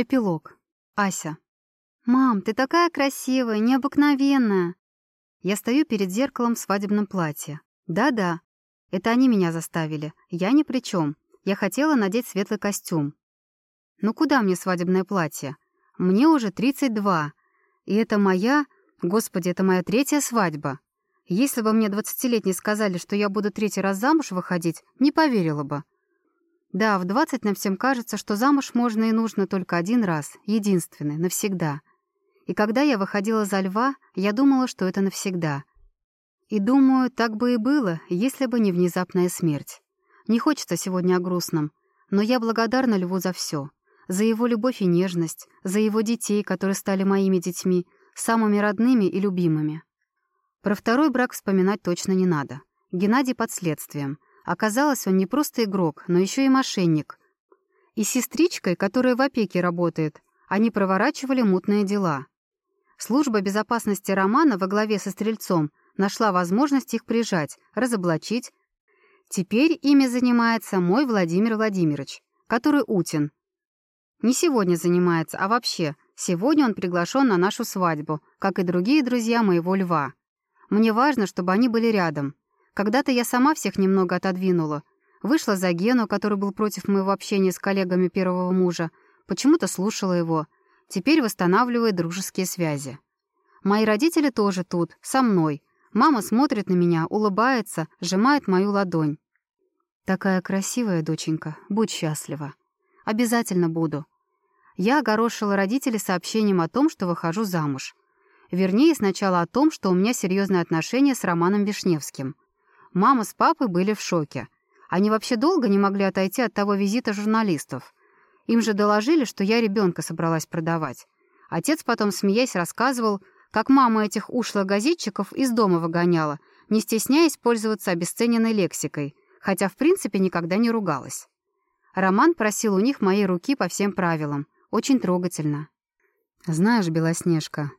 Эпилог. Ася. «Мам, ты такая красивая, необыкновенная!» Я стою перед зеркалом в свадебном платье. Да-да, это они меня заставили. Я ни при чем. Я хотела надеть светлый костюм. Ну куда мне свадебное платье? Мне уже 32. И это моя... Господи, это моя третья свадьба. Если бы мне двадцатилетние сказали, что я буду третий раз замуж выходить, не поверила бы. Да, в двадцать нам всем кажется, что замуж можно и нужно только один раз, единственный, навсегда. И когда я выходила за льва, я думала, что это навсегда. И думаю, так бы и было, если бы не внезапная смерть. Не хочется сегодня о грустном, но я благодарна льву за все. За его любовь и нежность, за его детей, которые стали моими детьми, самыми родными и любимыми. Про второй брак вспоминать точно не надо. Геннадий под следствием — Оказалось, он не просто игрок, но еще и мошенник. И сестричкой, которая в опеке работает, они проворачивали мутные дела. Служба безопасности Романа во главе со Стрельцом нашла возможность их прижать, разоблачить. Теперь ими занимается мой Владимир Владимирович, который Утин. Не сегодня занимается, а вообще. Сегодня он приглашен на нашу свадьбу, как и другие друзья моего льва. Мне важно, чтобы они были рядом. Когда-то я сама всех немного отодвинула. Вышла за Гену, который был против моего общения с коллегами первого мужа. Почему-то слушала его. Теперь восстанавливает дружеские связи. Мои родители тоже тут, со мной. Мама смотрит на меня, улыбается, сжимает мою ладонь. «Такая красивая, доченька, будь счастлива. Обязательно буду». Я огорошила родителей сообщением о том, что выхожу замуж. Вернее, сначала о том, что у меня серьезные отношения с Романом Вишневским — Мама с папой были в шоке. Они вообще долго не могли отойти от того визита журналистов. Им же доложили, что я ребенка собралась продавать. Отец потом, смеясь, рассказывал, как мама этих ушлых газетчиков из дома выгоняла, не стесняясь пользоваться обесцененной лексикой, хотя в принципе никогда не ругалась. Роман просил у них моей руки по всем правилам. Очень трогательно. «Знаешь, Белоснежка,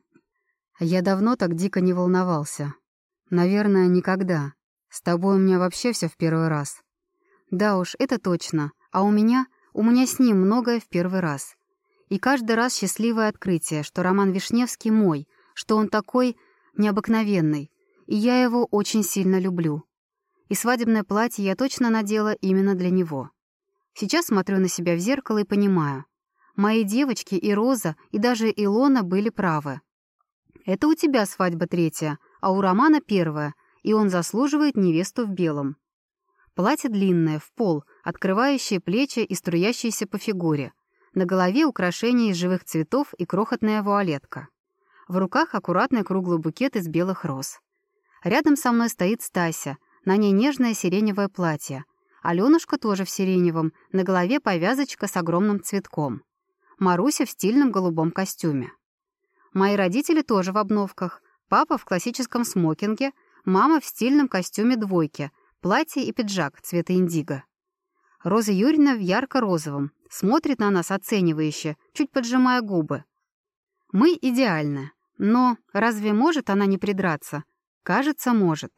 я давно так дико не волновался. Наверное, никогда. С тобой у меня вообще все в первый раз. Да уж, это точно. А у меня, у меня с ним многое в первый раз. И каждый раз счастливое открытие, что Роман Вишневский мой, что он такой необыкновенный, и я его очень сильно люблю. И свадебное платье я точно надела именно для него. Сейчас смотрю на себя в зеркало и понимаю. Мои девочки и Роза, и даже Илона были правы. Это у тебя свадьба третья, а у Романа первая, и он заслуживает невесту в белом. Платье длинное, в пол, открывающее плечи и струящиеся по фигуре. На голове украшения из живых цветов и крохотная вуалетка. В руках аккуратный круглый букет из белых роз. Рядом со мной стоит Стася, на ней нежное сиреневое платье. Алёнушка тоже в сиреневом, на голове повязочка с огромным цветком. Маруся в стильном голубом костюме. Мои родители тоже в обновках. Папа в классическом смокинге, Мама в стильном костюме двойки, платье и пиджак цвета индиго. Роза Юрьевна в ярко-розовом, смотрит на нас оценивающе, чуть поджимая губы. Мы идеальны, но разве может она не придраться? Кажется, может.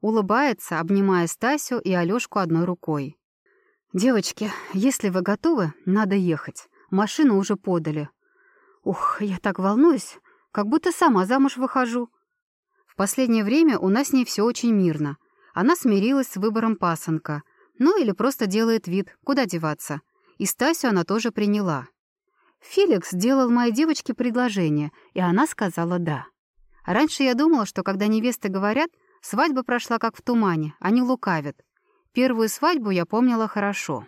Улыбается, обнимая Стасю и Алёшку одной рукой. «Девочки, если вы готовы, надо ехать. Машину уже подали. Ух, я так волнуюсь, как будто сама замуж выхожу. Последнее время у нас с ней все очень мирно. Она смирилась с выбором пасынка. Ну или просто делает вид, куда деваться. И Стасю она тоже приняла. Феликс сделал моей девочке предложение, и она сказала «да». Раньше я думала, что когда невесты говорят, свадьба прошла как в тумане, они лукавят. Первую свадьбу я помнила хорошо.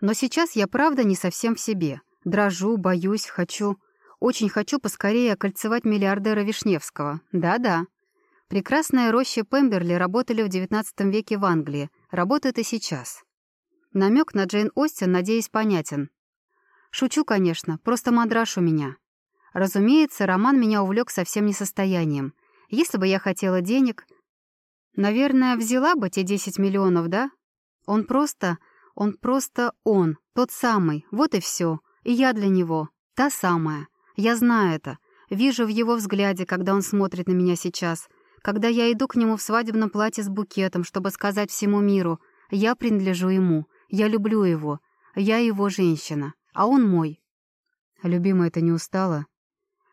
Но сейчас я правда не совсем в себе. Дрожу, боюсь, хочу... Очень хочу поскорее окольцевать миллиардера Вишневского. Да-да. Прекрасные рощи Пемберли работали в XIX веке в Англии, работают и сейчас. Намек на Джейн Остин, надеюсь, понятен. Шучу, конечно, просто мандраж у меня. Разумеется, роман меня увлек совсем не состоянием. Если бы я хотела денег... Наверное, взяла бы те 10 миллионов, да? Он просто... Он просто он, тот самый, вот и все. И я для него, та самая. Я знаю это. Вижу в его взгляде, когда он смотрит на меня сейчас. Когда я иду к нему в свадебном платье с букетом, чтобы сказать всему миру, я принадлежу ему, я люблю его, я его женщина, а он мой. Любимая, ты не устала?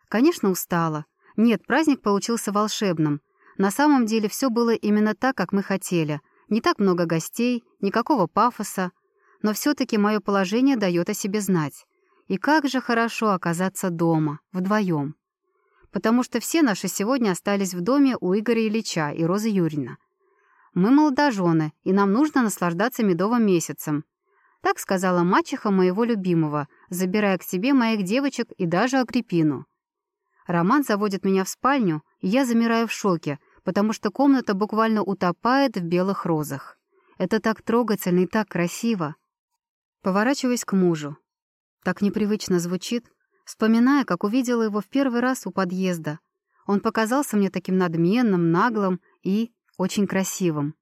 Конечно, устала. Нет, праздник получился волшебным. На самом деле все было именно так, как мы хотели. Не так много гостей, никакого пафоса. Но все таки мое положение дает о себе знать. И как же хорошо оказаться дома, вдвоем. Потому что все наши сегодня остались в доме у Игоря Ильича и Розы Юрьевны. Мы молодожены, и нам нужно наслаждаться медовым месяцем. Так сказала мачеха моего любимого, забирая к себе моих девочек и даже Агриппину. Роман заводит меня в спальню, и я замираю в шоке, потому что комната буквально утопает в белых розах. Это так трогательно и так красиво. Поворачиваясь к мужу. Так непривычно звучит, вспоминая, как увидела его в первый раз у подъезда. Он показался мне таким надменным, наглым и очень красивым.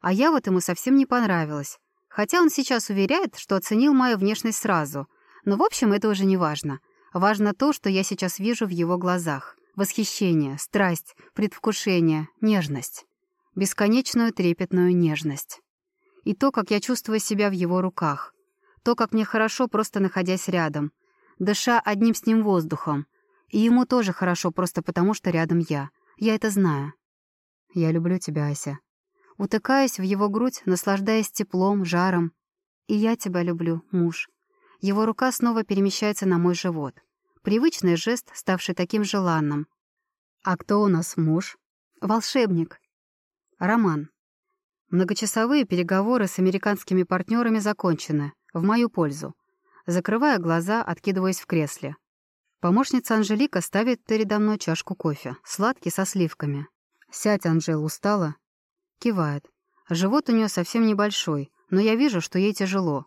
А я вот ему совсем не понравилась. Хотя он сейчас уверяет, что оценил мою внешность сразу. Но, в общем, это уже не важно. Важно то, что я сейчас вижу в его глазах. Восхищение, страсть, предвкушение, нежность. Бесконечную трепетную нежность. И то, как я чувствую себя в его руках. То, как мне хорошо, просто находясь рядом. Дыша одним с ним воздухом. И ему тоже хорошо, просто потому что рядом я. Я это знаю. «Я люблю тебя, Ася». Утыкаюсь в его грудь, наслаждаясь теплом, жаром. «И я тебя люблю, муж». Его рука снова перемещается на мой живот. Привычный жест, ставший таким желанным. «А кто у нас муж?» «Волшебник». «Роман». Многочасовые переговоры с американскими партнерами закончены, в мою пользу. Закрывая глаза, откидываясь в кресле. Помощница Анжелика ставит передо мной чашку кофе, сладкий со сливками. «Сядь, Анжел, устала?» Кивает. Живот у нее совсем небольшой, но я вижу, что ей тяжело.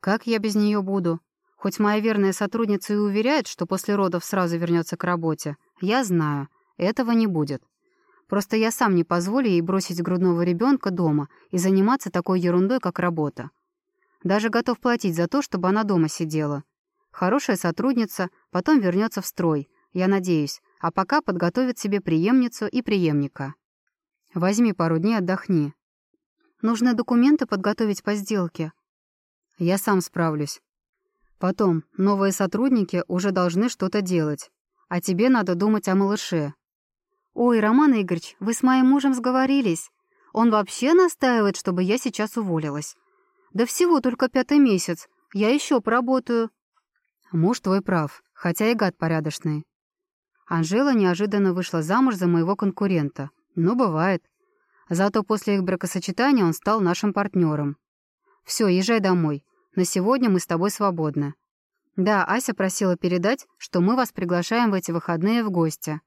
Как я без нее буду? Хоть моя верная сотрудница и уверяет, что после родов сразу вернется к работе, я знаю, этого не будет. Просто я сам не позволю ей бросить грудного ребенка дома и заниматься такой ерундой, как работа. Даже готов платить за то, чтобы она дома сидела. Хорошая сотрудница, потом вернется в строй, я надеюсь, а пока подготовит себе преемницу и преемника. Возьми пару дней, отдохни. Нужны документы подготовить по сделке. Я сам справлюсь. Потом, новые сотрудники уже должны что-то делать, а тебе надо думать о малыше. Ой, Роман Игоревич, вы с моим мужем сговорились. Он вообще настаивает, чтобы я сейчас уволилась. Да всего только пятый месяц. Я еще поработаю. Муж твой прав, хотя и гад порядочный. Анжела неожиданно вышла замуж за моего конкурента. Ну, бывает. Зато после их бракосочетания он стал нашим партнером. Все, езжай домой. На сегодня мы с тобой свободны. Да, Ася просила передать, что мы вас приглашаем в эти выходные в гости.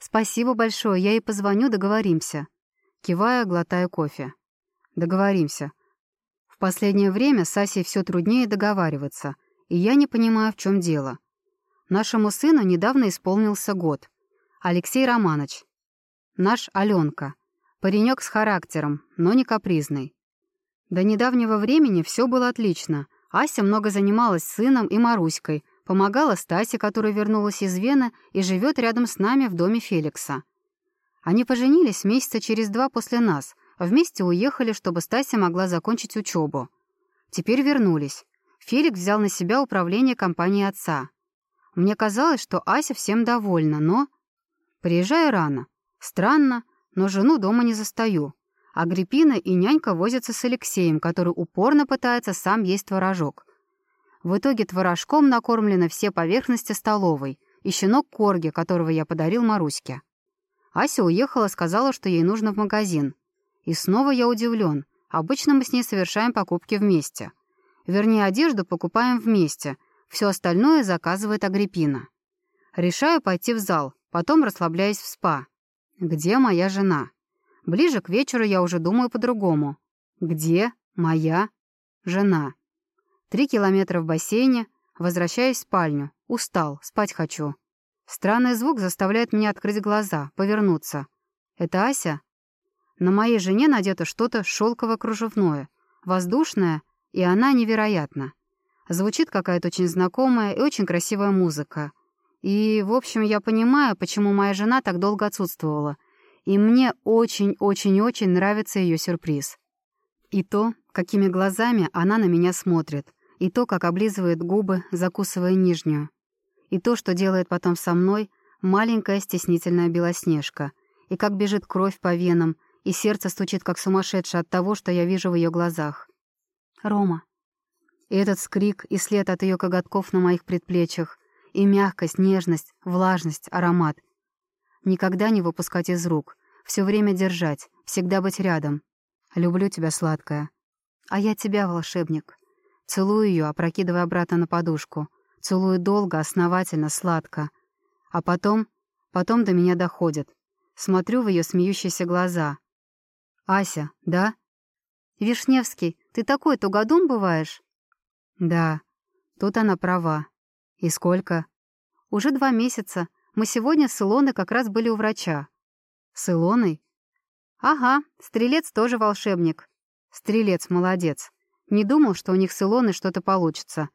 Спасибо большое, я ей позвоню, договоримся. Кивая, глотая кофе. Договоримся. Последнее время с Асей все труднее договариваться, и я не понимаю, в чем дело. Нашему сыну недавно исполнился год. Алексей Романович. Наш Аленка. Паренек с характером, но не капризный. До недавнего времени все было отлично. Ася много занималась сыном и Маруськой, помогала Стасе, которая вернулась из Вены и живет рядом с нами в доме Феликса. Они поженились месяца через два после нас, вместе уехали, чтобы Стася могла закончить учебу. Теперь вернулись. Феликс взял на себя управление компанией отца. Мне казалось, что Ася всем довольна, но... Приезжаю рано. Странно, но жену дома не застаю. Агриппина и нянька возятся с Алексеем, который упорно пытается сам есть творожок. В итоге творожком накормлены все поверхности столовой и щенок Корги, которого я подарил Маруське. Ася уехала, сказала, что ей нужно в магазин. И снова я удивлен. Обычно мы с ней совершаем покупки вместе. Вернее, одежду покупаем вместе — все остальное заказывает Агриппина. Решаю пойти в зал, потом расслабляюсь в спа. Где моя жена? Ближе к вечеру я уже думаю по-другому. Где моя жена? Три километра в бассейне, возвращаюсь в спальню. Устал, спать хочу. Странный звук заставляет меня открыть глаза, повернуться. Это Ася? На моей жене надето что-то шелково-кружевное, воздушное, и она невероятна. Звучит какая-то очень знакомая и очень красивая музыка. И, в общем, я понимаю, почему моя жена так долго отсутствовала. И мне очень-очень-очень нравится ее сюрприз. И то, какими глазами она на меня смотрит. И то, как облизывает губы, закусывая нижнюю. И то, что делает потом со мной маленькая стеснительная белоснежка. И как бежит кровь по венам, и сердце стучит как сумасшедшее от того, что я вижу в ее глазах. «Рома». И этот скрик, и след от ее коготков на моих предплечьях, и мягкость, нежность, влажность, аромат. Никогда не выпускать из рук, все время держать, всегда быть рядом. Люблю тебя, сладкая. А я тебя, волшебник. Целую ее, опрокидывая обратно на подушку. Целую долго, основательно, сладко. А потом, потом до меня доходит. Смотрю в ее смеющиеся глаза. «Ася, да?» «Вишневский, ты такой тугодум бываешь?» «Да, тут она права. И сколько?» «Уже два месяца. Мы сегодня с Илоной как раз были у врача». «С Илоной?» «Ага, Стрелец тоже волшебник». «Стрелец молодец. Не думал, что у них с Илоной что-то получится.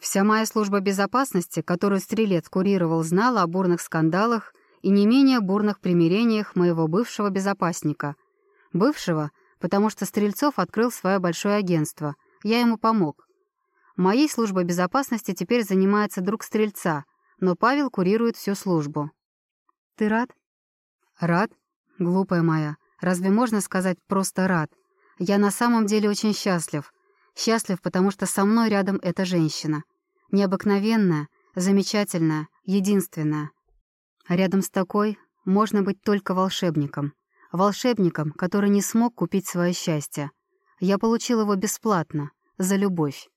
Вся моя служба безопасности, которую Стрелец курировал, знала о бурных скандалах и не менее бурных примирениях моего бывшего безопасника. Бывшего, потому что Стрельцов открыл свое большое агентство. Я ему помог. Моей службой безопасности теперь занимается друг Стрельца, но Павел курирует всю службу. «Ты рад?» «Рад? Глупая моя. Разве можно сказать просто рад?» Я на самом деле очень счастлив. Счастлив, потому что со мной рядом эта женщина. Необыкновенная, замечательная, единственная. рядом с такой можно быть только волшебником. Волшебником, который не смог купить свое счастье. Я получил его бесплатно, за любовь.